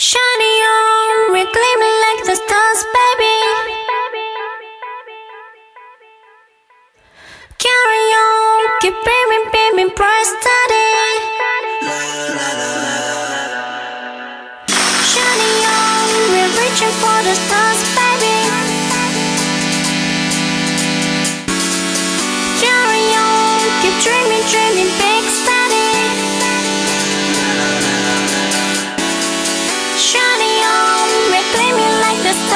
Shiny on, we gleaming like the stars, baby. Carry on, keep beaming, beaming, bright, steady. Shiny on, we're reaching for the stars, baby. Carry on, keep dreaming, dreaming, big.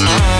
Mm-hmm.